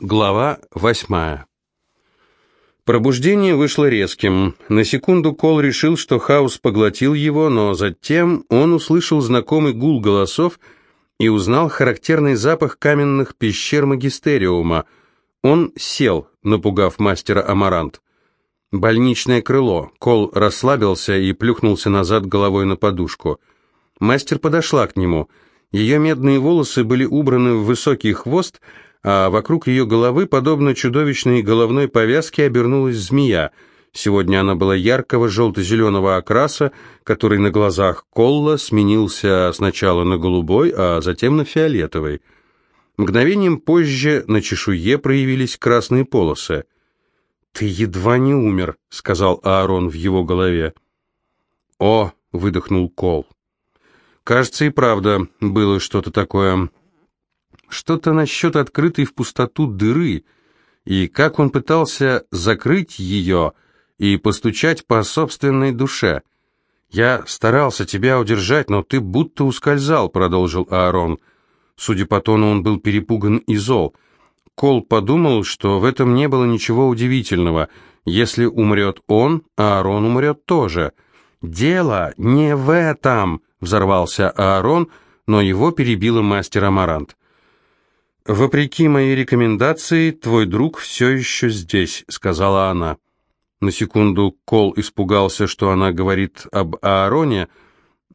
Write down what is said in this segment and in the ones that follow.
Глава восьмая. Пробуждение вышло резким. На секунду Кол решил, что хаос поглотил его, но затем он услышал знакомый гул голосов и узнал характерный запах каменных пещер магистериума. Он сел, напугав мастера Амарант. Больничное крыло. Кол расслабился и плюхнулся назад головой на подушку. Мастер подошла к нему. Ее медные волосы были убраны в высокий хвост, а вокруг ее головы, подобно чудовищной головной повязке, обернулась змея. Сегодня она была яркого желто-зеленого окраса, который на глазах Колла сменился сначала на голубой, а затем на фиолетовый. Мгновением позже на чешуе проявились красные полосы. «Ты едва не умер», — сказал Аарон в его голове. «О!» — выдохнул Кол. «Кажется, и правда было что-то такое. Что-то насчет открытой в пустоту дыры, и как он пытался закрыть ее и постучать по собственной душе. «Я старался тебя удержать, но ты будто ускользал», — продолжил Аарон. Судя по тону, он был перепуган и зол. Кол подумал, что в этом не было ничего удивительного. Если умрет он, Аарон умрет тоже. «Дело не в этом», — взорвался Аарон, но его перебила мастер Амарант. «Вопреки моей рекомендации, твой друг все еще здесь», — сказала она. На секунду Кол испугался, что она говорит об Аароне,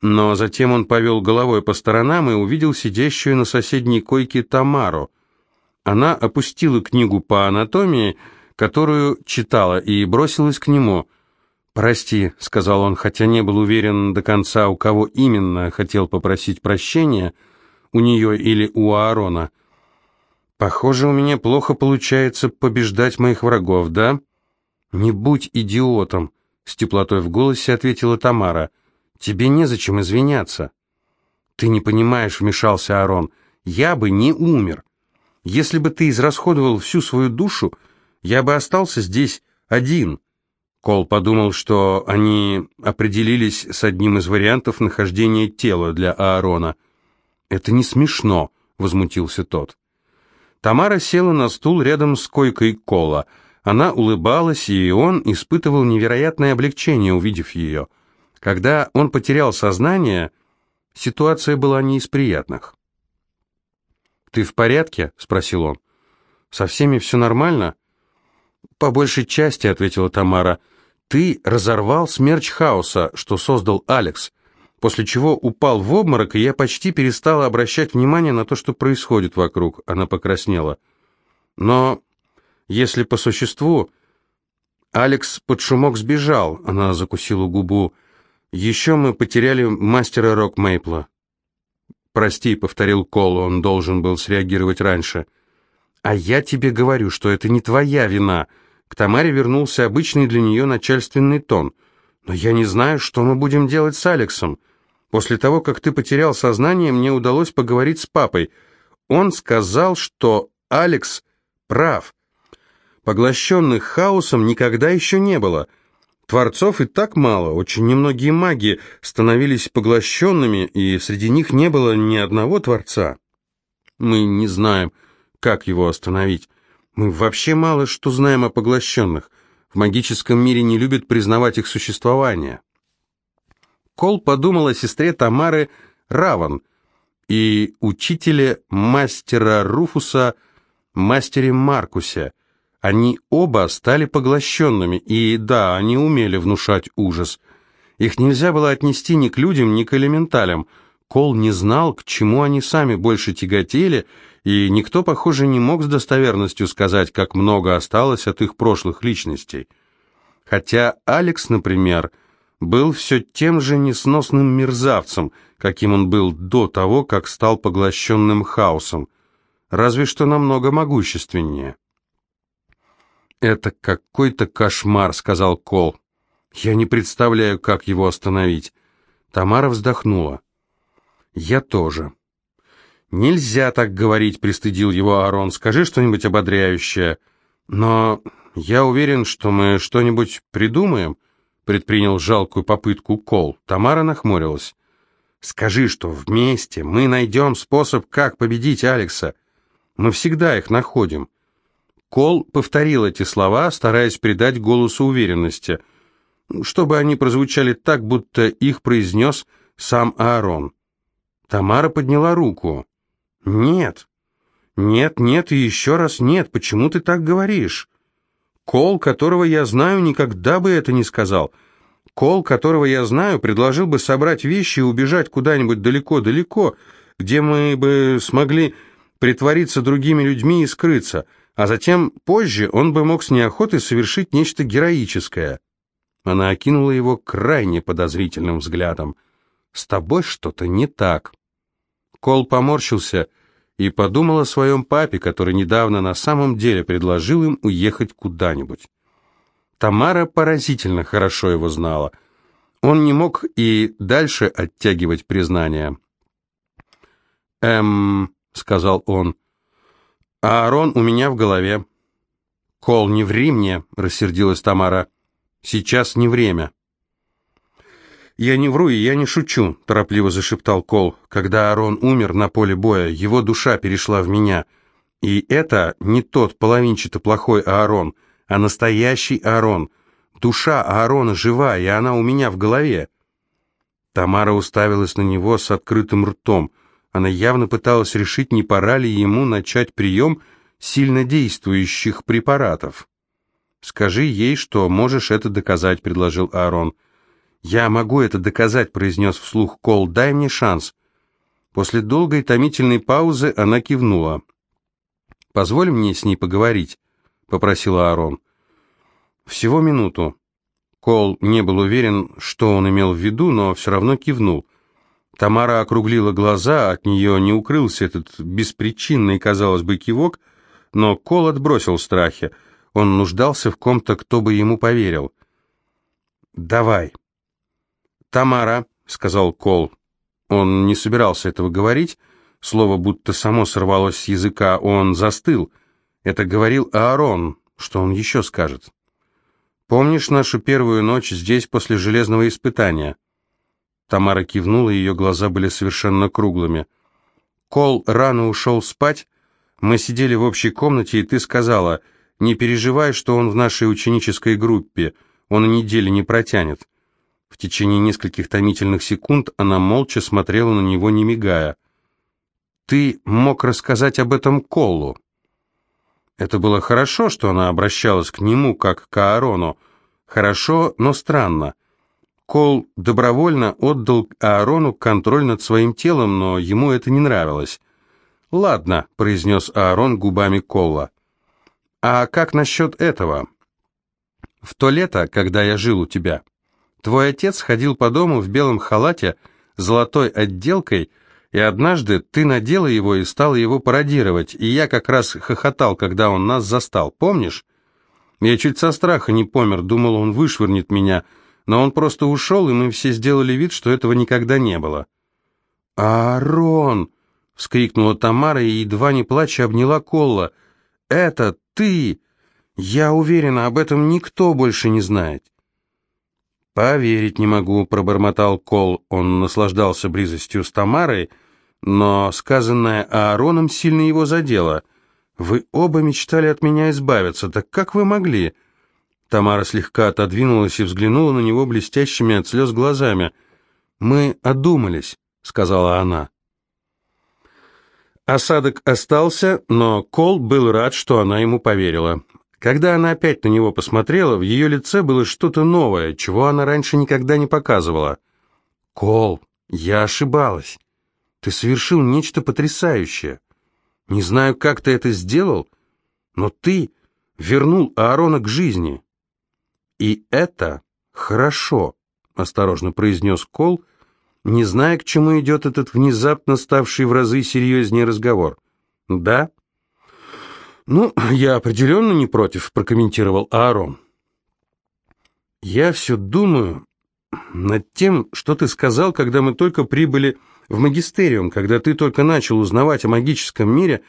но затем он повел головой по сторонам и увидел сидящую на соседней койке Тамару. Она опустила книгу по анатомии, которую читала, и бросилась к нему. «Прости», — сказал он, хотя не был уверен до конца, у кого именно хотел попросить прощения, у нее или у Аарона. Похоже, у меня плохо получается побеждать моих врагов, да? Не будь идиотом, с теплотой в голосе ответила Тамара. Тебе незачем извиняться. Ты не понимаешь, вмешался Арон. Я бы не умер. Если бы ты израсходовал всю свою душу, я бы остался здесь один. Кол подумал, что они определились с одним из вариантов нахождения тела для Аарона. «Это не смешно», — возмутился тот. Тамара села на стул рядом с койкой Кола. Она улыбалась, и он испытывал невероятное облегчение, увидев ее. Когда он потерял сознание, ситуация была не из приятных. «Ты в порядке?» — спросил он. «Со всеми все нормально?» «По большей части», — ответила Тамара. «Ты разорвал смерч хаоса, что создал Алекс после чего упал в обморок, и я почти перестала обращать внимание на то, что происходит вокруг. Она покраснела. Но, если по существу, Алекс под шумок сбежал, она закусила губу. Еще мы потеряли мастера Рок Мейпла. «Прости», — повторил Кол, он должен был среагировать раньше. «А я тебе говорю, что это не твоя вина». К Тамаре вернулся обычный для нее начальственный тон. «Но я не знаю, что мы будем делать с Алексом». После того, как ты потерял сознание, мне удалось поговорить с папой. Он сказал, что Алекс прав. Поглощенных хаосом никогда еще не было. Творцов и так мало, очень немногие маги становились поглощенными, и среди них не было ни одного Творца. Мы не знаем, как его остановить. Мы вообще мало что знаем о поглощенных. В магическом мире не любят признавать их существование. Кол подумал о сестре Тамары Раван и учителе мастера Руфуса, мастере Маркусе. Они оба стали поглощенными, и да, они умели внушать ужас. Их нельзя было отнести ни к людям, ни к элементалям. Кол не знал, к чему они сами больше тяготели, и никто, похоже, не мог с достоверностью сказать, как много осталось от их прошлых личностей. Хотя Алекс, например, — был все тем же несносным мерзавцем, каким он был до того, как стал поглощенным хаосом, разве что намного могущественнее. «Это какой-то кошмар», — сказал Кол. «Я не представляю, как его остановить». Тамара вздохнула. «Я тоже». «Нельзя так говорить», — пристыдил его Арон. «Скажи что-нибудь ободряющее». «Но я уверен, что мы что-нибудь придумаем» предпринял жалкую попытку Кол. Тамара нахмурилась. «Скажи, что вместе мы найдем способ, как победить Алекса. Мы всегда их находим. Кол повторил эти слова, стараясь придать голосу уверенности, чтобы они прозвучали так, будто их произнес сам Аарон. Тамара подняла руку. «Нет, нет, нет и еще раз нет, почему ты так говоришь?» Кол, которого я знаю, никогда бы это не сказал. Кол, которого я знаю, предложил бы собрать вещи и убежать куда-нибудь далеко-далеко, где мы бы смогли притвориться другими людьми и скрыться, а затем, позже, он бы мог с неохотой совершить нечто героическое. Она окинула его крайне подозрительным взглядом. «С тобой что-то не так». Кол поморщился и подумал о своем папе, который недавно на самом деле предложил им уехать куда-нибудь. Тамара поразительно хорошо его знала. Он не мог и дальше оттягивать признание. «Эм...» — сказал он. «Аарон у меня в голове». «Кол, не ври мне!» — рассердилась Тамара. «Сейчас не время». «Я не вру и я не шучу», — торопливо зашептал Кол. «Когда Аарон умер на поле боя, его душа перешла в меня. И это не тот половинчато плохой Аарон, а настоящий Аарон. Душа Аарона жива, и она у меня в голове». Тамара уставилась на него с открытым ртом — она явно пыталась решить, не пора ли ему начать прием сильнодействующих препаратов. «Скажи ей, что можешь это доказать», — предложил Аарон. «Я могу это доказать», — произнес вслух Кол. «Дай мне шанс». После долгой томительной паузы она кивнула. «Позволь мне с ней поговорить», — попросил Аарон. «Всего минуту». Кол не был уверен, что он имел в виду, но все равно кивнул. Тамара округлила глаза, от нее не укрылся этот беспричинный, казалось бы, кивок, но Кол отбросил страхи. Он нуждался в ком-то, кто бы ему поверил. «Давай». «Тамара», — сказал Кол. Он не собирался этого говорить. Слово будто само сорвалось с языка. Он застыл. Это говорил Аарон. Что он еще скажет? «Помнишь нашу первую ночь здесь после железного испытания?» Тамара кивнула, ее глаза были совершенно круглыми. Кол рано ушел спать. Мы сидели в общей комнате, и ты сказала, не переживай, что он в нашей ученической группе, он недели не протянет. В течение нескольких томительных секунд она молча смотрела на него, не мигая. «Ты мог рассказать об этом Колу?» Это было хорошо, что она обращалась к нему, как к Аарону. Хорошо, но странно. Кол добровольно отдал Аарону контроль над своим телом, но ему это не нравилось. «Ладно», — произнес Аарон губами Колла. «А как насчет этого?» «В то лето, когда я жил у тебя, твой отец ходил по дому в белом халате, золотой отделкой, и однажды ты надела его и стала его пародировать, и я как раз хохотал, когда он нас застал, помнишь? Я чуть со страха не помер, думал, он вышвырнет меня, — но он просто ушел, и мы все сделали вид, что этого никогда не было. «Аарон!» — вскрикнула Тамара и, едва не плача, обняла Колла. «Это ты! Я уверена, об этом никто больше не знает». «Поверить не могу», — пробормотал Кол. Он наслаждался близостью с Тамарой, но сказанное Аароном сильно его задело. «Вы оба мечтали от меня избавиться, так как вы могли?» Тамара слегка отодвинулась и взглянула на него блестящими от слез глазами. «Мы одумались», — сказала она. Осадок остался, но Кол был рад, что она ему поверила. Когда она опять на него посмотрела, в ее лице было что-то новое, чего она раньше никогда не показывала. «Кол, я ошибалась. Ты совершил нечто потрясающее. Не знаю, как ты это сделал, но ты вернул Аарона к жизни. «И это хорошо», — осторожно произнес Кол, не зная, к чему идет этот внезапно ставший в разы серьезнее разговор. «Да?» «Ну, я определенно не против», — прокомментировал Аарон. «Я все думаю над тем, что ты сказал, когда мы только прибыли в магистериум, когда ты только начал узнавать о магическом мире.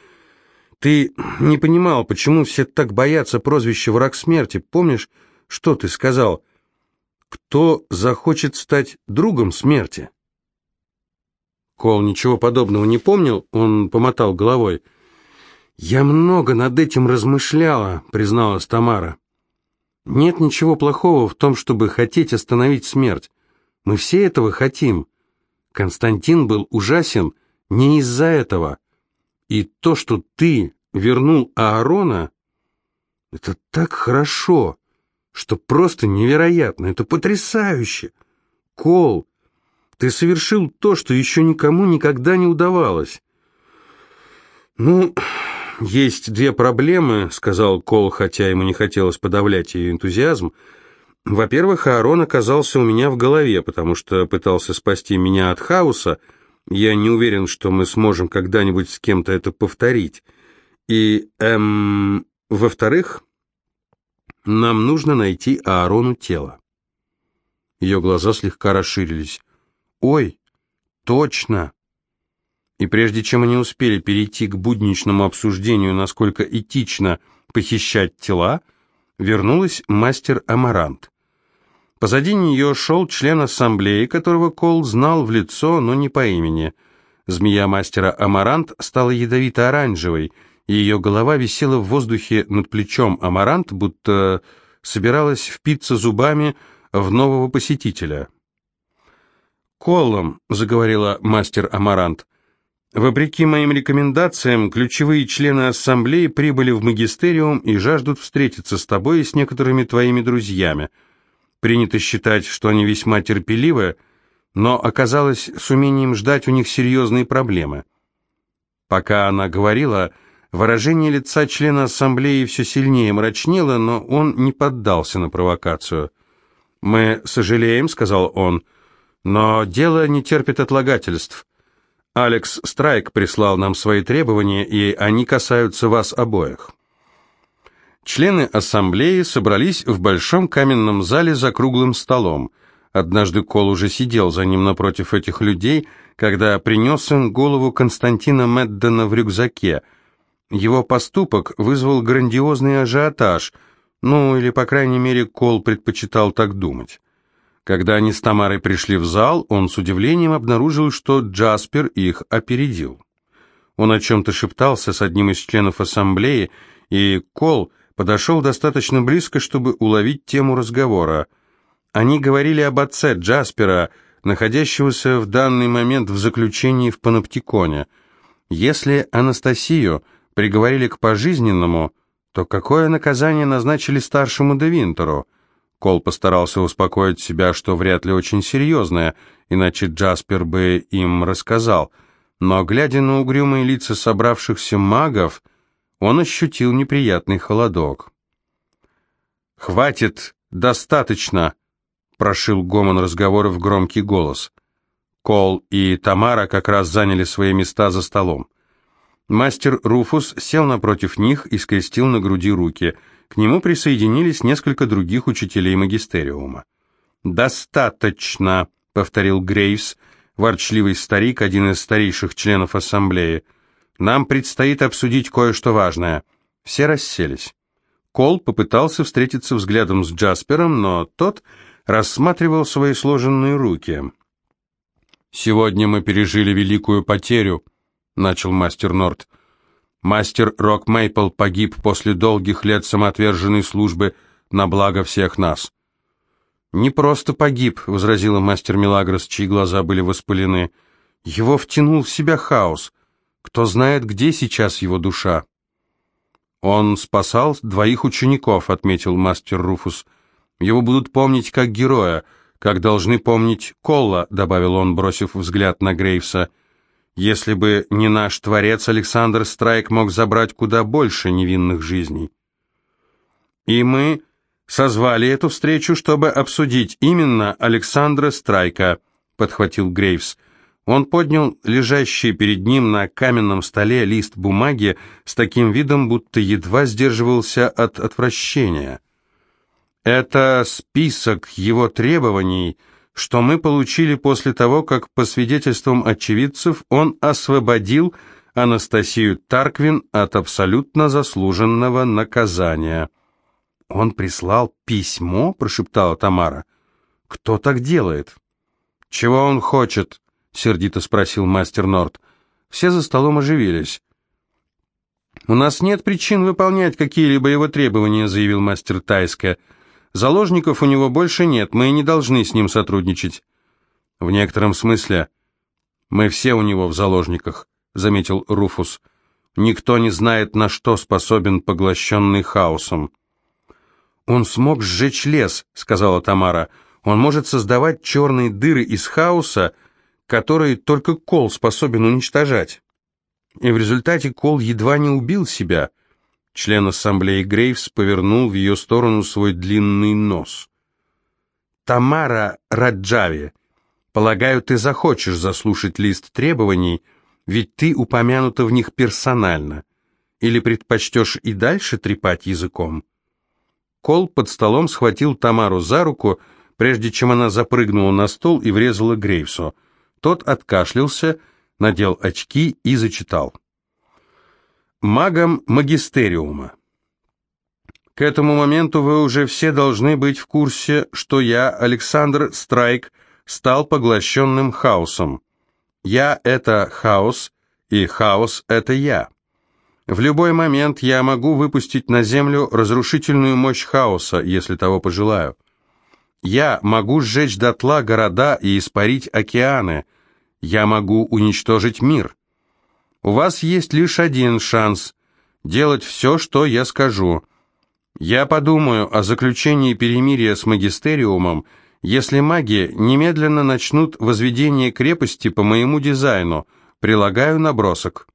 Ты не понимал, почему все так боятся прозвища «враг смерти». Помнишь, что ты сказал? Кто захочет стать другом смерти? Кол ничего подобного не помнил, он помотал головой. «Я много над этим размышляла», — призналась Тамара. «Нет ничего плохого в том, чтобы хотеть остановить смерть. Мы все этого хотим. Константин был ужасен не из-за этого. И то, что ты вернул Аарона, это так хорошо, что просто невероятно, это потрясающе. Кол, ты совершил то, что еще никому никогда не удавалось. Ну, есть две проблемы, сказал Кол, хотя ему не хотелось подавлять ее энтузиазм. Во-первых, Аарон оказался у меня в голове, потому что пытался спасти меня от хаоса. Я не уверен, что мы сможем когда-нибудь с кем-то это повторить. И, эм, во-вторых, нам нужно найти Аарону тело. Ее глаза слегка расширились. Ой, точно. И прежде чем они успели перейти к будничному обсуждению, насколько этично похищать тела, вернулась мастер Амарант. Позади нее шел член ассамблеи, которого Кол знал в лицо, но не по имени. Змея мастера Амарант стала ядовито-оранжевой, и ее голова висела в воздухе над плечом Амарант, будто собиралась впиться зубами в нового посетителя. «Колом», — заговорила мастер Амарант, — «вопреки моим рекомендациям, ключевые члены ассамблеи прибыли в магистериум и жаждут встретиться с тобой и с некоторыми твоими друзьями. Принято считать, что они весьма терпеливы, но оказалось, с умением ждать у них серьезные проблемы». Пока она говорила, выражение лица члена ассамблеи все сильнее мрачнело, но он не поддался на провокацию. «Мы сожалеем», — сказал он, — «но дело не терпит отлагательств. Алекс Страйк прислал нам свои требования, и они касаются вас обоих». Члены ассамблеи собрались в большом каменном зале за круглым столом. Однажды Кол уже сидел за ним напротив этих людей, когда принес им голову Константина Меддена в рюкзаке. Его поступок вызвал грандиозный ажиотаж — ну, или, по крайней мере, Кол предпочитал так думать. Когда они с Тамарой пришли в зал, он с удивлением обнаружил, что Джаспер их опередил. Он о чем-то шептался с одним из членов ассамблеи, и Кол подошел достаточно близко, чтобы уловить тему разговора. Они говорили об отце Джаспера, находящегося в данный момент в заключении в паноптиконе. Если Анастасию приговорили к пожизненному, то какое наказание назначили старшему де Винтеру? Кол постарался успокоить себя, что вряд ли очень серьезное, иначе Джаспер бы им рассказал. Но, глядя на угрюмые лица собравшихся магов, он ощутил неприятный холодок. «Хватит, достаточно!» — прошил гомон разговоров громкий голос. Кол и Тамара как раз заняли свои места за столом. Мастер Руфус сел напротив них и скрестил на груди руки. К нему присоединились несколько других учителей магистериума. «Достаточно», — повторил Грейвс, ворчливый старик, один из старейших членов ассамблеи. «Нам предстоит обсудить кое-что важное». Все расселись. Кол попытался встретиться взглядом с Джаспером, но тот рассматривал свои сложенные руки. «Сегодня мы пережили великую потерю», — начал мастер Норт. «Мастер Рок Мейпл погиб после долгих лет самоотверженной службы на благо всех нас». «Не просто погиб», — возразила мастер Милагрос, чьи глаза были воспалены. «Его втянул в себя хаос. Кто знает, где сейчас его душа?» «Он спасал двоих учеников», — отметил мастер Руфус. «Его будут помнить как героя, как должны помнить Колла», — добавил он, бросив взгляд на Грейвса. Если бы не наш творец, Александр Страйк мог забрать куда больше невинных жизней. И мы созвали эту встречу, чтобы обсудить именно Александра Страйка, подхватил Грейвс. Он поднял лежащий перед ним на каменном столе лист бумаги с таким видом, будто едва сдерживался от отвращения. Это список его требований — что мы получили после того, как, по свидетельствам очевидцев, он освободил Анастасию Тарквин от абсолютно заслуженного наказания. «Он прислал письмо?» – прошептала Тамара. «Кто так делает?» «Чего он хочет?» – сердито спросил мастер Норт. Все за столом оживились. «У нас нет причин выполнять какие-либо его требования», — заявил мастер Тайска. «Заложников у него больше нет, мы не должны с ним сотрудничать». «В некотором смысле мы все у него в заложниках», — заметил Руфус. «Никто не знает, на что способен поглощенный хаосом». «Он смог сжечь лес», — сказала Тамара. «Он может создавать черные дыры из хаоса, которые только Кол способен уничтожать» и в результате Кол едва не убил себя. Член ассамблеи Грейвс повернул в ее сторону свой длинный нос. «Тамара Раджави, полагаю, ты захочешь заслушать лист требований, ведь ты упомянута в них персонально. Или предпочтешь и дальше трепать языком?» Кол под столом схватил Тамару за руку, прежде чем она запрыгнула на стол и врезала Грейвсу. Тот откашлялся надел очки и зачитал. Магом магистериума. К этому моменту вы уже все должны быть в курсе, что я, Александр Страйк, стал поглощенным хаосом. Я — это хаос, и хаос — это я. В любой момент я могу выпустить на Землю разрушительную мощь хаоса, если того пожелаю. Я могу сжечь дотла города и испарить океаны, я могу уничтожить мир. У вас есть лишь один шанс – делать все, что я скажу. Я подумаю о заключении перемирия с магистериумом, если маги немедленно начнут возведение крепости по моему дизайну, прилагаю набросок.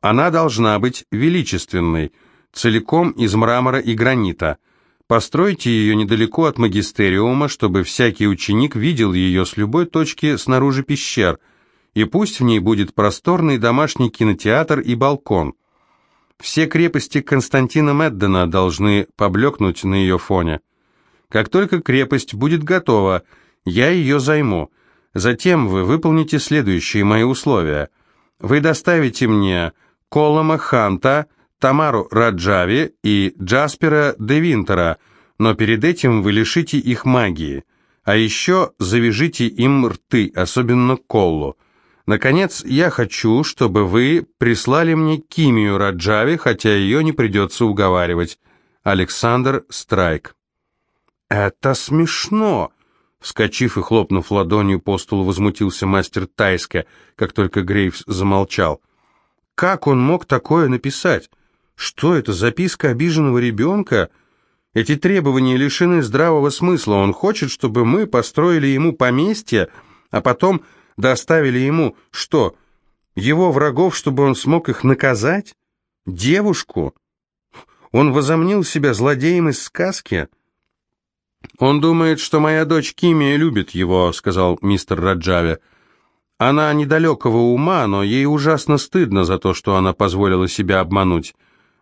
Она должна быть величественной, целиком из мрамора и гранита. Постройте ее недалеко от магистериума, чтобы всякий ученик видел ее с любой точки снаружи пещер – и пусть в ней будет просторный домашний кинотеатр и балкон. Все крепости Константина Меддена должны поблекнуть на ее фоне. Как только крепость будет готова, я ее займу. Затем вы выполните следующие мои условия. Вы доставите мне Колома Ханта, Тамару Раджави и Джаспера де Винтера, но перед этим вы лишите их магии. А еще завяжите им рты, особенно Коллу. Наконец, я хочу, чтобы вы прислали мне Кимию Раджави, хотя ее не придется уговаривать. Александр Страйк. Это смешно. Вскочив и хлопнув ладонью по столу, возмутился мастер Тайска, как только Грейвс замолчал. Как он мог такое написать? Что это, записка обиженного ребенка? Эти требования лишены здравого смысла. Он хочет, чтобы мы построили ему поместье, а потом доставили ему что? Его врагов, чтобы он смог их наказать? Девушку? Он возомнил себя злодеем из сказки? Он думает, что моя дочь Кимия любит его, сказал мистер Раджави. Она недалекого ума, но ей ужасно стыдно за то, что она позволила себя обмануть.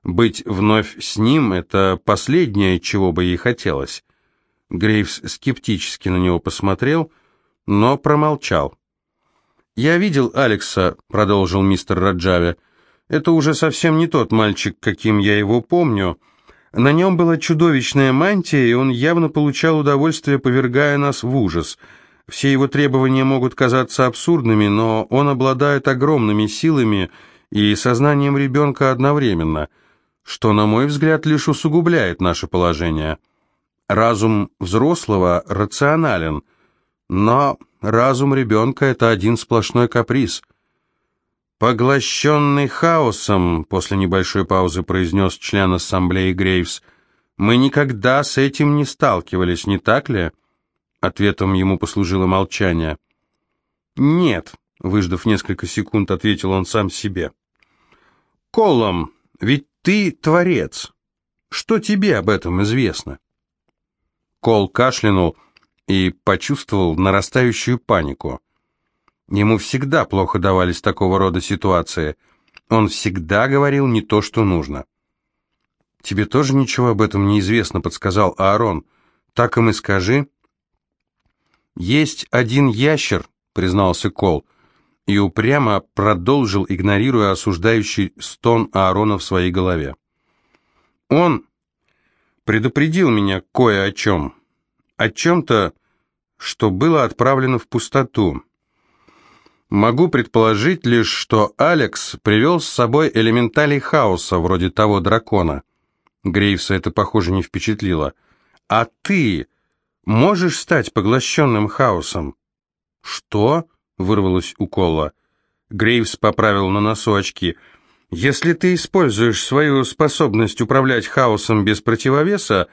Быть вновь с ним — это последнее, чего бы ей хотелось. Грейвс скептически на него посмотрел, но промолчал. «Я видел Алекса», — продолжил мистер Раджави. «Это уже совсем не тот мальчик, каким я его помню. На нем была чудовищная мантия, и он явно получал удовольствие, повергая нас в ужас. Все его требования могут казаться абсурдными, но он обладает огромными силами и сознанием ребенка одновременно, что, на мой взгляд, лишь усугубляет наше положение. Разум взрослого рационален, но разум ребенка — это один сплошной каприз. «Поглощенный хаосом», — после небольшой паузы произнес член ассамблеи Грейвс, «мы никогда с этим не сталкивались, не так ли?» Ответом ему послужило молчание. «Нет», — выждав несколько секунд, ответил он сам себе. «Колом, ведь ты творец. Что тебе об этом известно?» Кол кашлянул, — и почувствовал нарастающую панику. Ему всегда плохо давались такого рода ситуации. Он всегда говорил не то, что нужно. «Тебе тоже ничего об этом не известно», — подсказал Аарон. «Так им и скажи». «Есть один ящер», — признался Кол, и упрямо продолжил, игнорируя осуждающий стон Аарона в своей голове. «Он предупредил меня кое о чем. О чем-то, что было отправлено в пустоту. Могу предположить лишь, что Алекс привел с собой элементалей хаоса, вроде того дракона. Грейвса это, похоже, не впечатлило. А ты можешь стать поглощенным хаосом? Что? Вырвалось у Колла. Грейвс поправил на носу очки. Если ты используешь свою способность управлять хаосом без противовеса,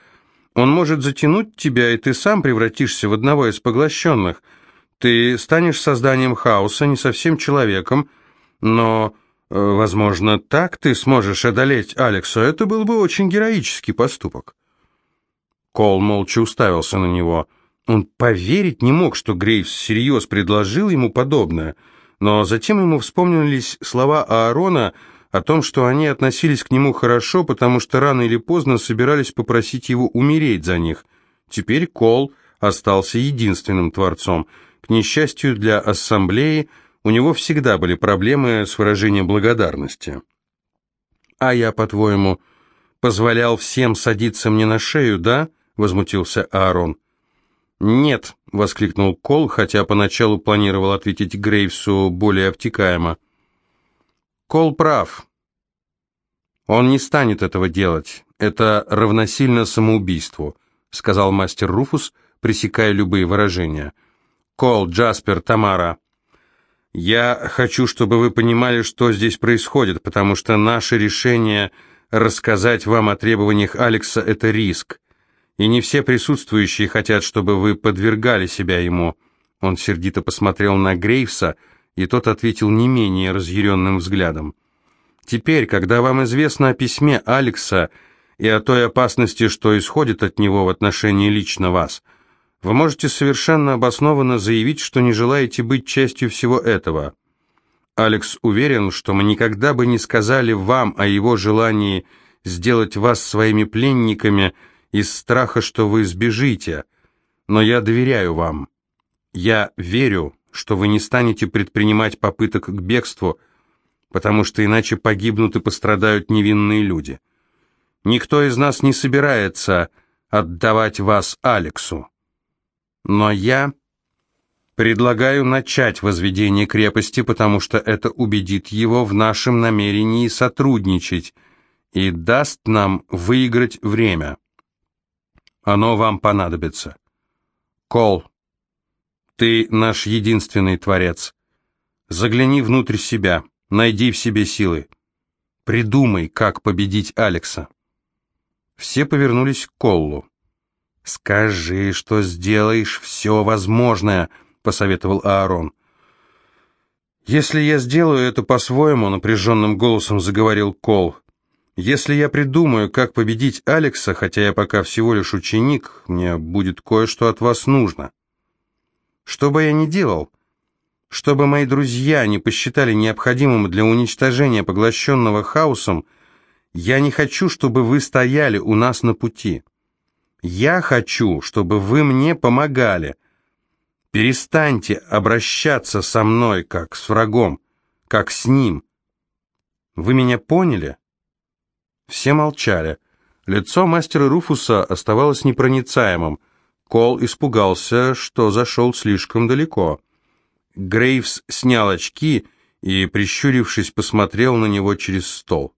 он может затянуть тебя, и ты сам превратишься в одного из поглощенных. Ты станешь созданием хаоса, не совсем человеком, но, э, возможно, так ты сможешь одолеть Алекса. Это был бы очень героический поступок. Кол молча уставился на него. Он поверить не мог, что Грейвс всерьез предложил ему подобное, но затем ему вспомнились слова Аарона о том, что они относились к нему хорошо, потому что рано или поздно собирались попросить его умереть за них. Теперь Кол остался единственным творцом. К несчастью для ассамблеи, у него всегда были проблемы с выражением благодарности. «А я, по-твоему, позволял всем садиться мне на шею, да?» — возмутился Аарон. «Нет», — воскликнул Кол, хотя поначалу планировал ответить Грейвсу более обтекаемо. Кол прав. Он не станет этого делать. Это равносильно самоубийству, сказал мастер Руфус, пресекая любые выражения. Кол, Джаспер, Тамара. Я хочу, чтобы вы понимали, что здесь происходит, потому что наше решение рассказать вам о требованиях Алекса – это риск. И не все присутствующие хотят, чтобы вы подвергали себя ему. Он сердито посмотрел на Грейвса – и тот ответил не менее разъяренным взглядом. «Теперь, когда вам известно о письме Алекса и о той опасности, что исходит от него в отношении лично вас, вы можете совершенно обоснованно заявить, что не желаете быть частью всего этого. Алекс уверен, что мы никогда бы не сказали вам о его желании сделать вас своими пленниками из страха, что вы сбежите, но я доверяю вам. Я верю, что вы не станете предпринимать попыток к бегству, потому что иначе погибнут и пострадают невинные люди. Никто из нас не собирается отдавать вас Алексу. Но я предлагаю начать возведение крепости, потому что это убедит его в нашем намерении сотрудничать и даст нам выиграть время. Оно вам понадобится. Кол. Ты наш единственный Творец. Загляни внутрь себя, найди в себе силы. Придумай, как победить Алекса. Все повернулись к Коллу. «Скажи, что сделаешь все возможное», — посоветовал Аарон. «Если я сделаю это по-своему», — напряженным голосом заговорил Кол, «если я придумаю, как победить Алекса, хотя я пока всего лишь ученик, мне будет кое-что от вас нужно». Что бы я ни делал, чтобы мои друзья не посчитали необходимым для уничтожения поглощенного хаосом, я не хочу, чтобы вы стояли у нас на пути. Я хочу, чтобы вы мне помогали. Перестаньте обращаться со мной, как с врагом, как с ним. Вы меня поняли?» Все молчали. Лицо мастера Руфуса оставалось непроницаемым. Кол испугался, что зашел слишком далеко. Грейвс снял очки и, прищурившись, посмотрел на него через стол.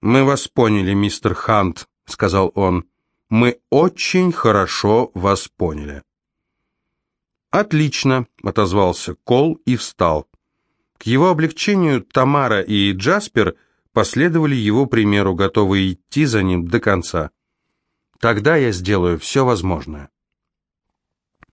«Мы вас поняли, мистер Хант», — сказал он. «Мы очень хорошо вас поняли». «Отлично», — отозвался Кол и встал. К его облегчению Тамара и Джаспер последовали его примеру, готовые идти за ним до конца. Тогда я сделаю все возможное.